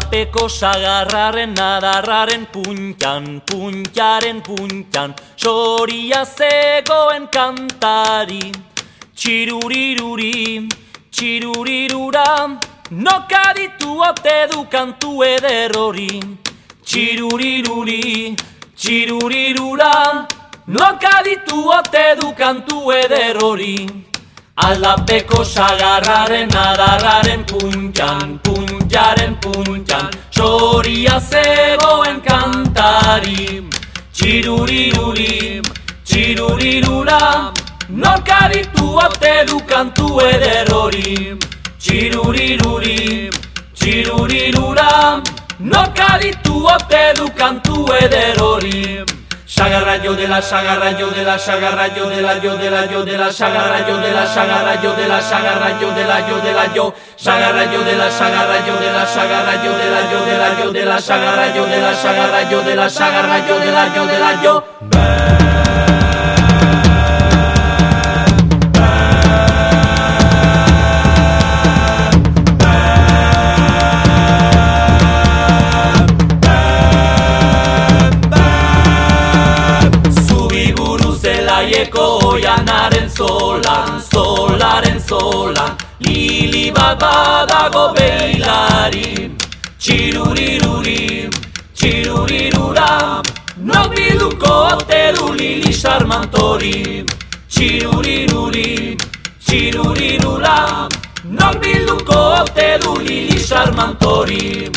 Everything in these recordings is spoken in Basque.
Aldapeko sagarraren adarraren puntan, puntaren puntan, soria zegoen kantari. Txiruriruri, txirurirura, noka ditu ote du kantu eder hori. Txiruriruri, txirurirura, noka ditu ote du kantu eder hori. Aldapeko sagarraren adarraren puntan, puntaren puntan, soria zegoen kantari. Txiruriruri, txirurirura, Norka ditu ote du kantu eder hori Txiruriruri, txirurirura Norka ditu ote du kantu eder hori Sagarra yo de la sagarra yo de la sagarra yo de la yo de la yo de la sagarra yo de la sagarra yo de la sagarra yo de la yo de la yo sagarra yo de la sagarra yo de la sagarra yo de la yo de la yo de la sagarra yo de la sagarra yo de la sagarra yo de la yo de la yo Lili bat badago beilari Txiruriruri, txirurirura Nok biluko ote du lili sarmantori Txiruriruri, txirurirura Nok bilduko ote du lili sarmantori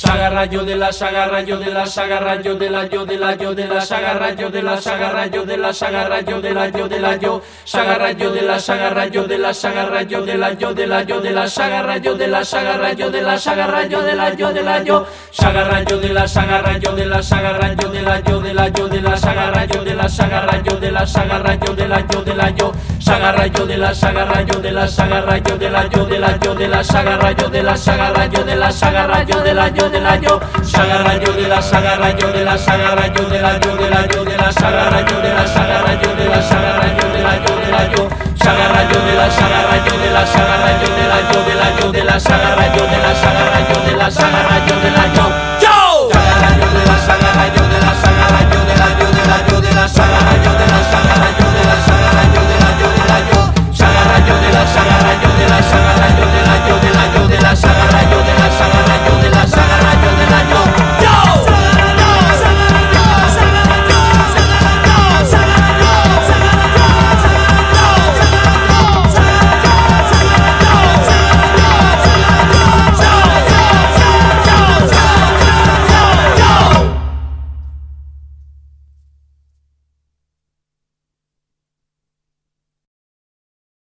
Saga rayo de la saga rayo de la saga rayo de la yo de la yo de la saga rayo de la saga rayo de la saga rayo de la yo de la yo saga rayo de la saga rayo de la saga rayo de la yo de la yo de la saga rayo de la saga rayo de la saga rayo de la yo de la yo saga rayo de la saga rayo de la saga rayo de la yo de la yo de la saga rayo de la saga rayo de la saga rayo de la yo de la yo saga rayo de la saga rayo de la saga rayo de la yo de la yo de la saga rayo de la saga rayo de la saga rayo de la yo de la yo, sagarra yo de la sagarra yo de la sagarra yo de la yo de la yo de la sagarra yo de la sagarra yo de la sagarra yo de la yo de la yo, yo de la sagarra yo de la sagarra yo de la yo de la yo de la yo de la yo de la yo de la yo.